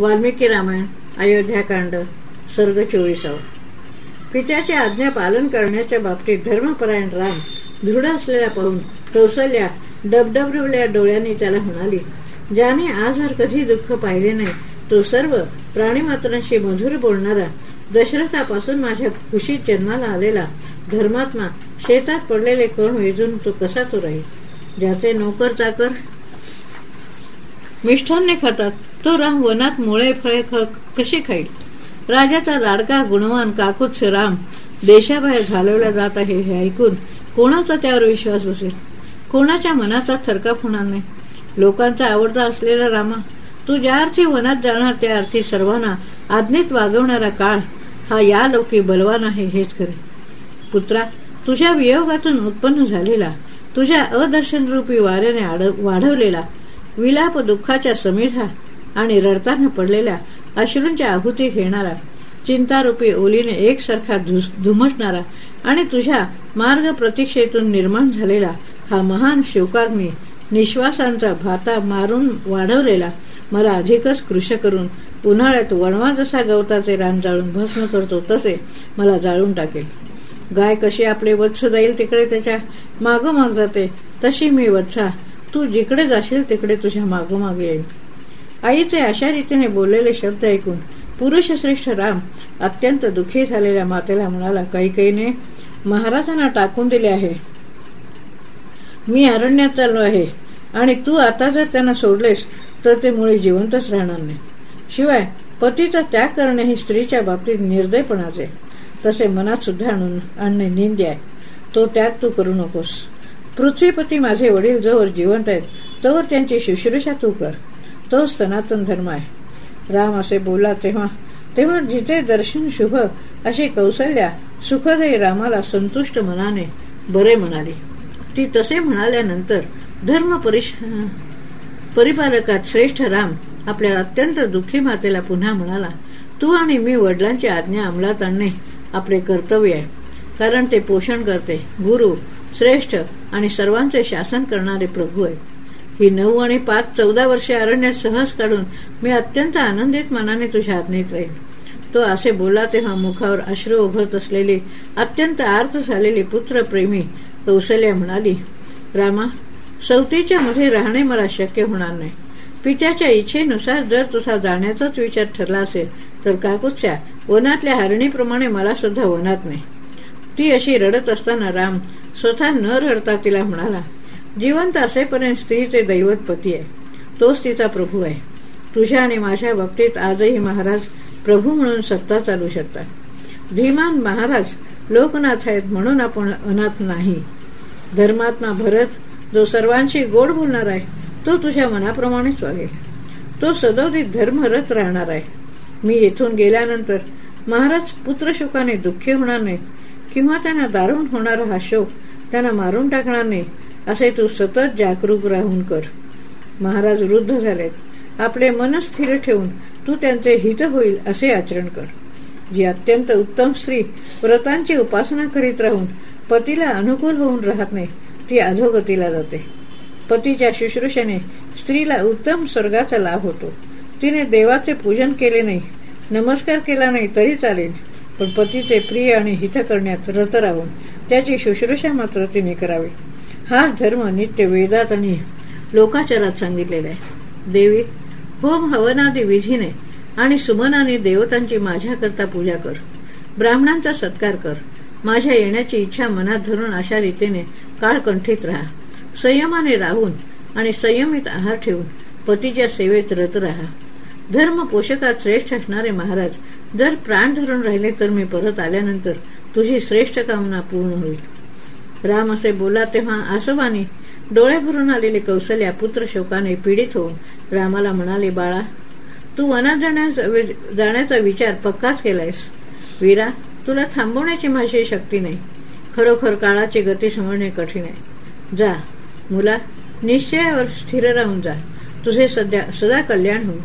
वाल्मिकी रामायण अयोध्याकांड सर्ग चोवीसावा. पित्याचे आज्ञा पालन करण्याच्या बाबतीत धर्मपरायण राम दृढ असलेला पाहून कौशल्या डबडबरवल्या डोळ्यांनी त्याला म्हणाली ज्याने आजवर कधी दुःख पाहिले नाही तो सर्व प्राणीमात्रांशी मधुर बोलणारा दशरथापासून माझ्या खुशीत जन्माला आलेला धर्मात्मा शेतात पडलेले कोण वेजून तो कसा तो राहील? ज्याचे नोकर चाकर मिष्ठांनी खातात तो राम वनात मुळे फळे कशी खाईल? राजाचा लाडका गुणवान काकुत्स राम देशाबाहेर घालवला जात आहे हे ऐकून कोणाचा त्यावर विश्वास बसेल? कोणाच्या मनाचा थरकाप होणार नाही. लोकांचा आवडता असलेला रामा तू ज्या अर्थी वनात जाणार त्या अर्थी सर्वांना आज्ञेत वागवणारा काळ हा या लोकी बलवान आहे हेच खरे. पुत्रा तुझ्या वियोगातून उत्पन्न झालेला तुझ्या अदर्शनरूपी वाऱ्याने वाढवलेला विलाप दुःखाच्या समिधा आणि रडताना पडलेल्या अश्रूंच्या आहुती घेणारा चिंतारूपी ओलीने एकसारखा धुमसणारा आणि तुझ्या मार्ग प्रतीक्षेतून निर्माण झालेला हा महान शोकाग्नी निश्वासांचा भाता मारून वाढवलेला मला अधिकच कृश करून उन्हाळ्यात वणवा जसा गवताचे रान जाळून भस्म करतो तसे मला जाळून टाकेल. गाय कशी आपले वत्स जाईल तिकडे त्याच्या मागोमाग जाते तशी मी वत्सा. तू जिकडे जाशील तिकडे तुझ्या मागोमाग येईल आईचे अशा रीतीने बोललेले शब्द ऐकून पुरुषश्रेष्ठ राम अत्यंत दुःखी झालेल्या मातेला म्हणाला कैकईने महाराजांना टाकून दिले आहे. मी अरण्यात चाललो आहे आणि तू आता जर त्यांना सोडलेस तर ते मुळे जिवंतच राहणार नाही. शिवाय पतीचा त्याग करणे ही स्त्रीच्या बाबतीत निर्दयपणाचे तसे मनात सुद्धा आणून आणणे निंद्य आहे. तो त्याग तू करू नकोस. पृथ्वीपती माझे वडील जोवर जिवंत आहेत तोवर त्यांची शुश्रूषा तू कर. तो सनातन धर्म आहे. राम असे बोलला तेव्हा तेव्हा जिथे दर्शन शुभ अशी कौशल्या सुखदयी रामाला संतुष्ट मनाने बरे म्हणाली. ती तसे म्हणाल्यानंतर धर्म परिपालकात श्रेष्ठ राम आपल्या अत्यंत दुःखी मातेला पुन्हा म्हणाला तू आणि मी वडिलांची आज्ञा अंमलात आणणे आपले कर्तव्य आहे. कारण ते पोषण करते. गुरु श्रेष्ठ आणि सर्वांचे शासन करणारे प्रभू आहे ही नऊ आणि पाच चौदा वर्षे अरण्यात सहज काढून मी अत्यंत आनंदित मनाने तुझ्या आज्ञेत राहील तो असे बोला तेव्हा मुखावर अश्रू ओघत असलेली अत्यंत आर्थ झालेली पुत्रप्रेमी कौशल्या म्हणाली रामा सवतीच्या मध्ये राहणे मला शक्य होणार नाही. पित्याच्या इच्छेनुसार जर तुझा जाण्याचाच विचार ठरला असेल तर काकुच्या वनातल्या हरणीप्रमाणे मला सुद्धा वनात नाही. ती अशी रडत असताना राम स्वतः न रडता तिला म्हणाला जिवंत असेपर्यंत स्त्रीचे दैवत पती आहे. तोच तिचा प्रभू आहे. तुझ्या आणि माझ्या बाबतीत आजही महाराज प्रभू म्हणून सत्ता चालू शकतात. धीमान महाराज लोकनाथ आहेत म्हणून आपण अनाथ नाही. धर्मात्मा भरत जो सर्वांशी गोड बोलणार आहे तो तुझ्या मनाप्रमाणेच वागेल. तो सदोदित धर्मरत राहणार आहे. मी येथून गेल्यानंतर महाराज पुत्रशोकाने दुःखी होणार नाही किंवा त्यांना दारुण होणारा हा शोक त्यांना मारून टाकणार नाही असे तू सतत जागरूक राहून कर. महाराज वृद्ध झालेत. आपले मन स्थिर ठेवून तू त्यांचे हित होईल असे आचरण कर. जी अत्यंत उत्तम स्त्री व्रतांची उपासना करीत राहून पतीला अनुकूल होऊन राहत नाही ती अधोगतीला जाते. पतीच्या शुश्रूषेने स्त्रीला उत्तम स्वर्गाचा लाभ होतो. तिने देवाचे पूजन केले नाही नमस्कार केला नाही तरी चालेल पण पतीचे प्रिय आणि हित करण्यात रत राहून त्याची शुश्रूषा मात्र तिने करावी. हा धर्म नित्य वेदात आणि लोकाचारात सांगितलेला आहे. देवी होम हवनादी विधीने आणि सुमनाने देवतांची माझ्याकरता पूजा कर. ब्राह्मणांचा सत्कार कर. माझ्या येण्याची इच्छा मनात धरून अशा रीतीने काळकंठीत राहा. संयमाने राहून आणि संयमित आहार ठेवून पतीच्या सेवेत रत राहा. धर्म पोषकात श्रेष्ठ असणारे महाराज जर प्राण धरून राहिले तर मी परत आल्यानंतर तुझी श्रेष्ठ कामना पूर्ण होईल. राम असे बोला तेव्हा आसोबानी डोळे भरून आलेले कौशल्या पुत्र शोकाने पीडित होऊन रामाला म्हणाले बाळा तू वनात जाण्याचा विचार पक्काच केलायस. वीरा तुला थांबवण्याची माझी शक्ती नाही. खरोखर काळाची गती समजणे कठीण आहे. जा मुला निश्चयावर स्थिर राहून जा. तुझे सध्या सदा कल्याण हो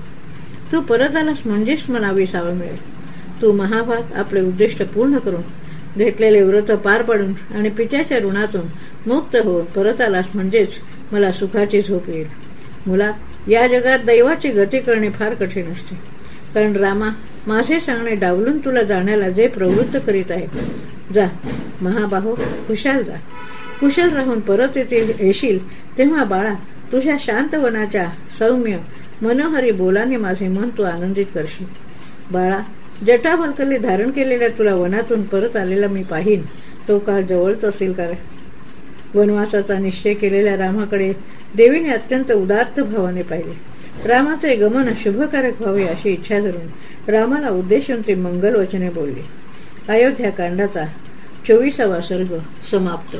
तू परत आलास म्हणजेच मला विसावं मिळेल. तू महाभाग आपले उद्दिष्ट पूर्ण करून घेतलेले व्रत पार पडून आणि पित्याच्या ऋणातून मुक्त होऊन परत आलास म्हणजेच मला सुखाची झोप येईल. मुला या जगात दैवाची गती करणे फार कठीण असते. कारण रामा माझे सांगणे डावलून तुला जाण्याला जे प्रवृत्त करीत आहे जा महाबाहो कुशाल जा. कुशल राहून परत येथील येशील तेव्हा बाळा तुझ्या शांतवनाच्या सौम्य मनोहरी बोलाने माझे मन तू आनंदित करशील. बाळा जटाभरकली धारण केलेल्या तुला वनातून परत आलेला मी पाहीन. तो काळ जवळच असेल का वनवासाचा निश्चय केलेल्या रामाकडे देवीने अत्यंत उदात्त भावाने पाहिले. रामाचे गमन शुभकारक व्हावे अशी इच्छा धरून रामाला उद्देशून ते मंगल वचने बोलले. अयोध्या कांडाचा चोवीसावा सर्ग समाप्त.